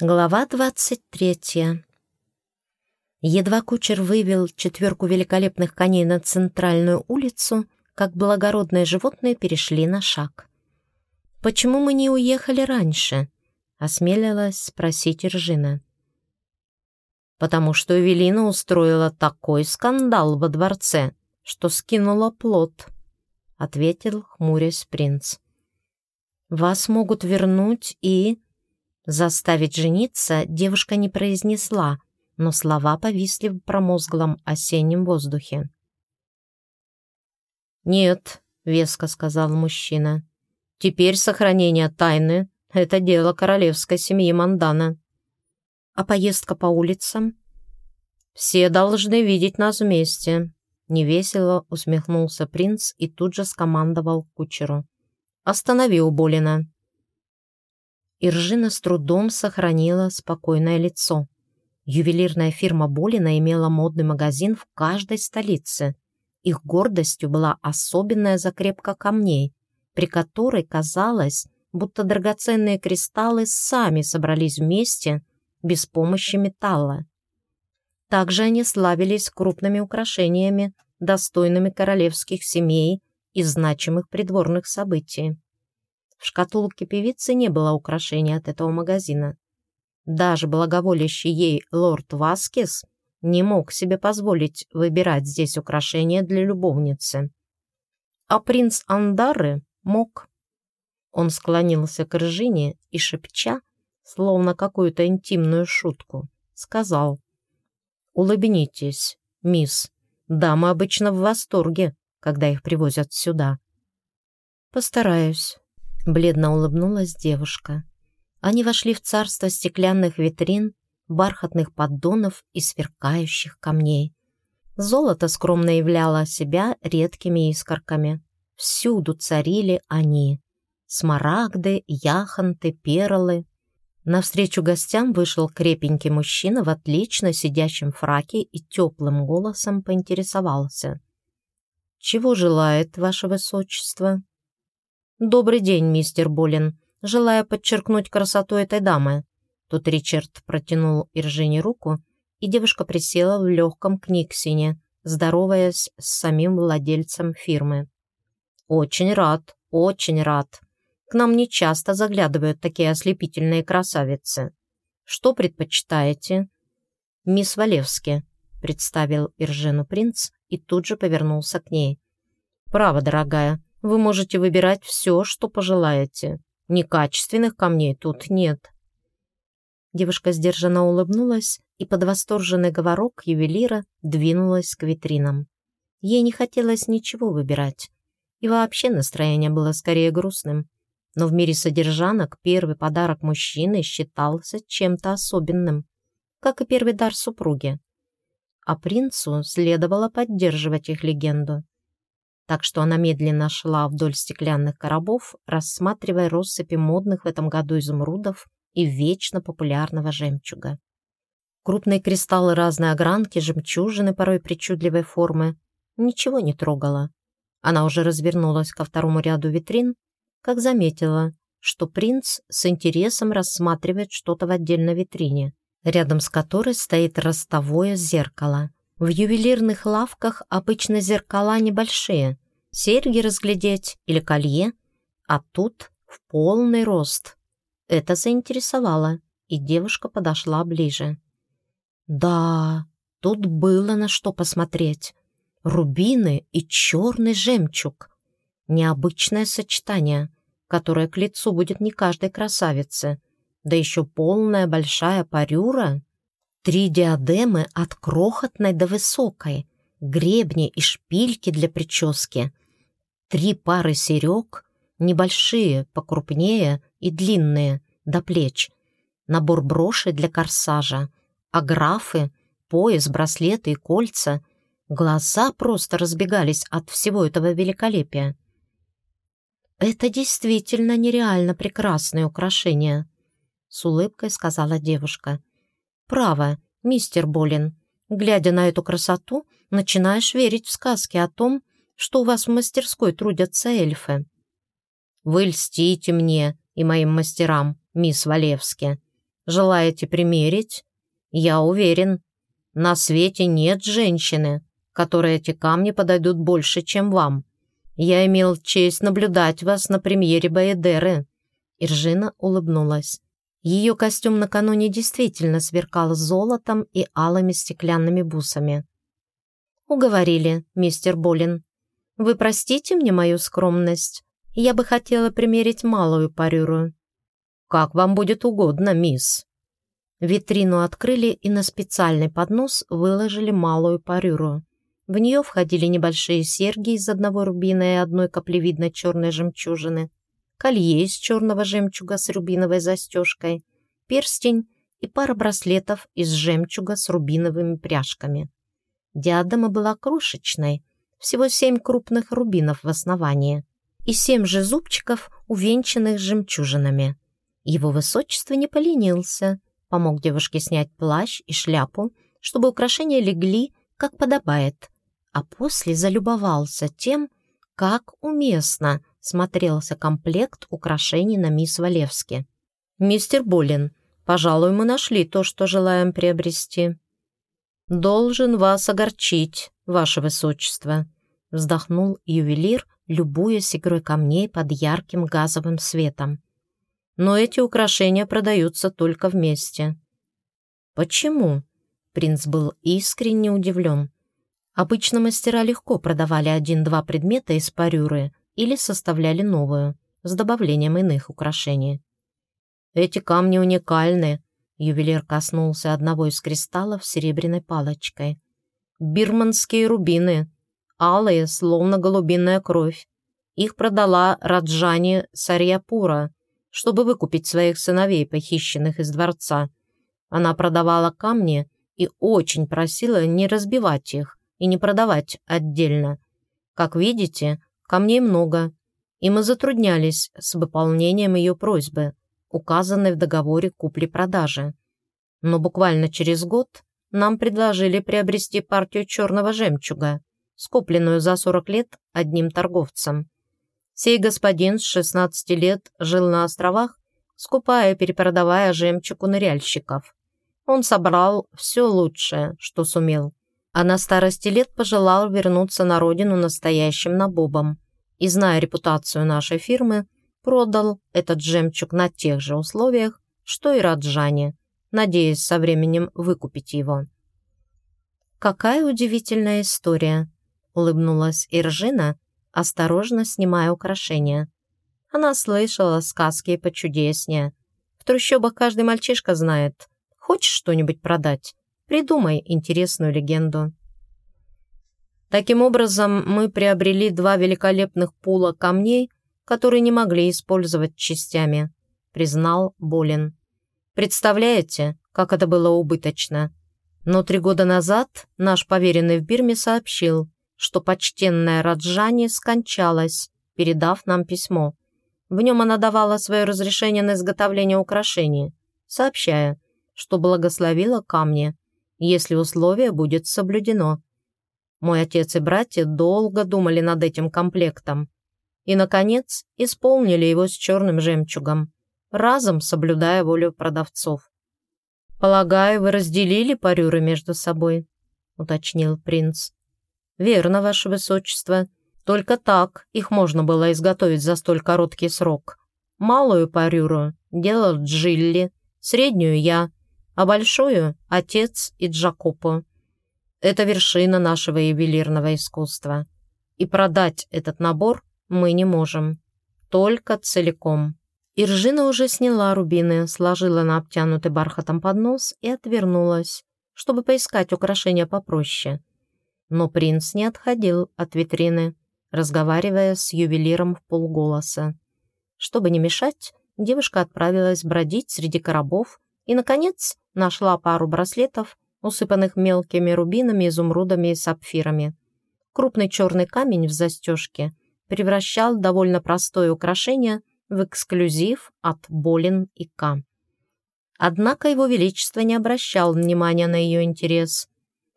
Глава двадцать третья. Едва кучер вывел четверку великолепных коней на центральную улицу, как благородные животные перешли на шаг. «Почему мы не уехали раньше?» — осмелилась спросить Ржина. «Потому что Эвелина устроила такой скандал во дворце, что скинула плод», — ответил хмурясь принц. «Вас могут вернуть и...» Заставить жениться девушка не произнесла, но слова повисли в промозглом осеннем воздухе. «Нет», — веско сказал мужчина, — «теперь сохранение тайны — это дело королевской семьи Мандана». «А поездка по улицам?» «Все должны видеть нас вместе», — невесело усмехнулся принц и тут же скомандовал кучеру. «Останови Уболина». Иржина с трудом сохранила спокойное лицо. Ювелирная фирма Болина имела модный магазин в каждой столице. Их гордостью была особенная закрепка камней, при которой казалось, будто драгоценные кристаллы сами собрались вместе без помощи металла. Также они славились крупными украшениями, достойными королевских семей и значимых придворных событий. В шкатулке певицы не было украшений от этого магазина. Даже благоволящий ей лорд Васкес не мог себе позволить выбирать здесь украшения для любовницы. А принц Андары мог. Он склонился к Ржине и, шепча, словно какую-то интимную шутку, сказал «Улыбнитесь, мисс, дамы обычно в восторге, когда их привозят сюда». «Постараюсь», Бледно улыбнулась девушка. Они вошли в царство стеклянных витрин, бархатных поддонов и сверкающих камней. Золото скромно являло себя редкими искорками. Всюду царили они. Смарагды, яхонты, перлы. Навстречу гостям вышел крепенький мужчина в отлично сидящем фраке и теплым голосом поинтересовался. «Чего желает ваше высочество?» «Добрый день, мистер Болин. Желая подчеркнуть красоту этой дамы». Тут Ричард протянул Иржине руку, и девушка присела в легком книгсине, здороваясь с самим владельцем фирмы. «Очень рад, очень рад. К нам не часто заглядывают такие ослепительные красавицы. Что предпочитаете?» «Мисс Валевски», — представил Иржину принц и тут же повернулся к ней. «Право, дорогая, вы можете выбирать все, что пожелаете. Некачественных камней тут нет». Девушка сдержанно улыбнулась и под восторженный говорок ювелира двинулась к витринам. Ей не хотелось ничего выбирать. И вообще настроение было скорее грустным. Но в мире содержанок первый подарок мужчины считался чем-то особенным, как и первый дар супруги. А принцу следовало поддерживать их легенду так что она медленно шла вдоль стеклянных коробов, рассматривая россыпи модных в этом году изумрудов и вечно популярного жемчуга. Крупные кристаллы разной огранки, жемчужины порой причудливой формы, ничего не трогала. Она уже развернулась ко второму ряду витрин, как заметила, что принц с интересом рассматривает что-то в отдельной витрине, рядом с которой стоит ростовое зеркало. В ювелирных лавках обычно зеркала небольшие, серьги разглядеть или колье, а тут в полный рост. Это заинтересовало, и девушка подошла ближе. Да, тут было на что посмотреть. Рубины и черный жемчуг. Необычное сочетание, которое к лицу будет не каждой красавице. Да еще полная большая парюра. Три диадемы от крохотной до высокой, гребни и шпильки для прически, три пары серег, небольшие, покрупнее и длинные, до плеч, набор брошей для корсажа, аграфы, пояс, браслеты и кольца. Глаза просто разбегались от всего этого великолепия. «Это действительно нереально прекрасное украшение», — с улыбкой сказала девушка. Право, мистер Болин, глядя на эту красоту, начинаешь верить в сказки о том, что у вас в мастерской трудятся эльфы. Вы льстите мне и моим мастерам, мисс Валевски. Желаете примерить? Я уверен, на свете нет женщины, которой эти камни подойдут больше, чем вам. Я имел честь наблюдать вас на премьере Баедеры». Иржина улыбнулась. Ее костюм накануне действительно сверкал золотом и алыми стеклянными бусами. «Уговорили, мистер Болин. Вы простите мне мою скромность? Я бы хотела примерить малую парюру». «Как вам будет угодно, мисс». Витрину открыли и на специальный поднос выложили малую парюру. В нее входили небольшие серьги из одного рубина и одной каплевидной черной жемчужины, колье из черного жемчуга с рубиновой застежкой, перстень и пара браслетов из жемчуга с рубиновыми пряжками. Диадема была крошечной, всего семь крупных рубинов в основании и семь же зубчиков, увенчанных жемчужинами. Его высочество не поленился, помог девушке снять плащ и шляпу, чтобы украшения легли, как подобает, а после залюбовался тем, как уместно смотрелся комплект украшений на мисс Валевски. «Мистер Болин, пожалуй, мы нашли то, что желаем приобрести». «Должен вас огорчить, ваше высочество», — вздохнул ювелир, любуясь игрой камней под ярким газовым светом. «Но эти украшения продаются только вместе». «Почему?» — принц был искренне удивлен. Обычно мастера легко продавали один-два предмета из парюры или составляли новую, с добавлением иных украшений. «Эти камни уникальны», — ювелир коснулся одного из кристаллов серебряной палочкой. «Бирманские рубины, алые, словно голубиная кровь. Их продала Раджани Сарьяпура, чтобы выкупить своих сыновей, похищенных из дворца. Она продавала камни и очень просила не разбивать их и не продавать отдельно. Как видите, Камней много, и мы затруднялись с выполнением ее просьбы, указанной в договоре купли-продажи. Но буквально через год нам предложили приобрести партию черного жемчуга, скупленную за 40 лет одним торговцем. Сей господин с 16 лет жил на островах, скупая и перепродавая жемчуг у ныряльщиков. Он собрал все лучшее, что сумел а на старости лет пожелал вернуться на родину настоящим набобом и, зная репутацию нашей фирмы, продал этот жемчуг на тех же условиях, что и Раджане, надеясь со временем выкупить его. «Какая удивительная история!» — улыбнулась Иржина, осторожно снимая украшения. Она слышала сказки почудеснее. В трущобах каждый мальчишка знает. Хочешь что-нибудь продать? Придумай интересную легенду. Таким образом, мы приобрели два великолепных пула камней, которые не могли использовать частями, признал Болин. Представляете, как это было убыточно? Но три года назад наш поверенный в Бирме сообщил, что почтенная Раджани скончалась, передав нам письмо. В нем она давала свое разрешение на изготовление украшений, сообщая, что благословила камни – если условие будет соблюдено. Мой отец и братья долго думали над этим комплектом и, наконец, исполнили его с черным жемчугом, разом соблюдая волю продавцов. «Полагаю, вы разделили парюры между собой?» — уточнил принц. «Верно, ваше высочество. Только так их можно было изготовить за столь короткий срок. Малую парюру делал Джилли, среднюю я, а большую — отец и Джакопо. Это вершина нашего ювелирного искусства. И продать этот набор мы не можем. Только целиком. Иржина уже сняла рубины, сложила на обтянутый бархатом поднос и отвернулась, чтобы поискать украшения попроще. Но принц не отходил от витрины, разговаривая с ювелиром в полголоса. Чтобы не мешать, девушка отправилась бродить среди коробов и, наконец, Нашла пару браслетов, усыпанных мелкими рубинами, изумрудами и сапфирами. Крупный черный камень в застежке превращал довольно простое украшение в эксклюзив от Болин и К. Однако его величество не обращал внимания на ее интерес.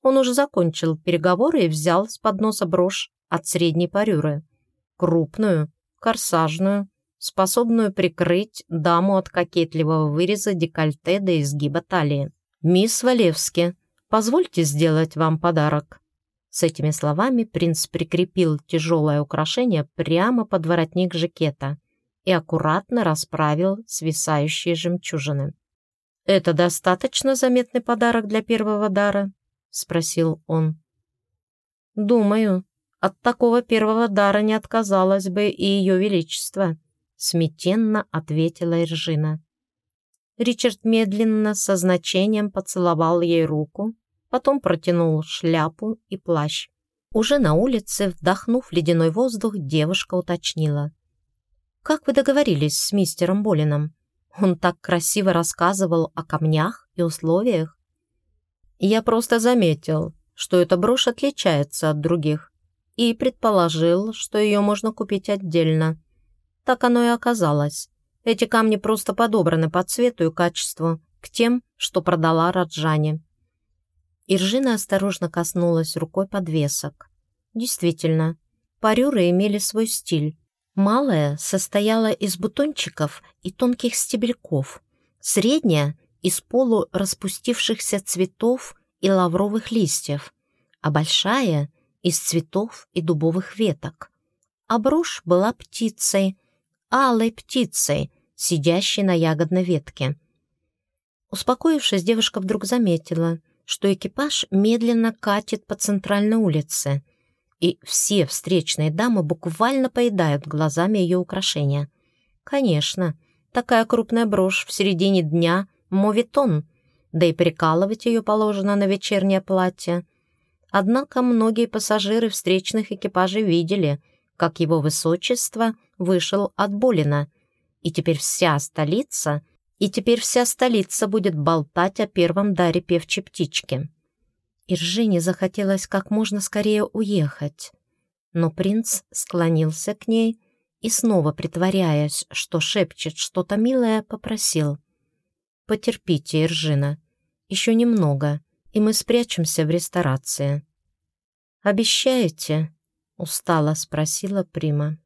Он уже закончил переговоры и взял с подноса брошь от средней парюры. Крупную, корсажную, способную прикрыть даму от кокетливого выреза декольте до изгиба талии. «Мисс Валевски, позвольте сделать вам подарок». С этими словами принц прикрепил тяжелое украшение прямо под воротник жакета и аккуратно расправил свисающие жемчужины. «Это достаточно заметный подарок для первого дара?» — спросил он. «Думаю, от такого первого дара не отказалась бы и ее величество», — смятенно ответила Иржина. Ричард медленно, со значением поцеловал ей руку, потом протянул шляпу и плащ. Уже на улице, вдохнув ледяной воздух, девушка уточнила. «Как вы договорились с мистером Болином? Он так красиво рассказывал о камнях и условиях». «Я просто заметил, что эта брошь отличается от других, и предположил, что ее можно купить отдельно. Так оно и оказалось. Эти камни просто подобраны по цвету и качеству к тем, что продала Раджане. Иржина осторожно коснулась рукой подвесок. Действительно, парюры имели свой стиль. Малая состояла из бутончиков и тонких стебельков, средняя — из полураспустившихся цветов и лавровых листьев, а большая — из цветов и дубовых веток. А брошь была птицей, алой птицей, сидящей на ягодной ветке. Успокоившись, девушка вдруг заметила, что экипаж медленно катит по центральной улице, и все встречные дамы буквально поедают глазами ее украшения. Конечно, такая крупная брошь в середине дня — моветон, да и прикалывать ее положено на вечернее платье. Однако многие пассажиры встречных экипажей видели, как его высочество вышел от Болина, и теперь вся столица — и теперь вся столица будет болтать о первом даре певчей птички. Иржине захотелось как можно скорее уехать, но принц склонился к ней и, снова притворяясь, что шепчет что-то милое, попросил. «Потерпите, Иржина, еще немного, и мы спрячемся в ресторации». «Обещаете?» — устало спросила Прима.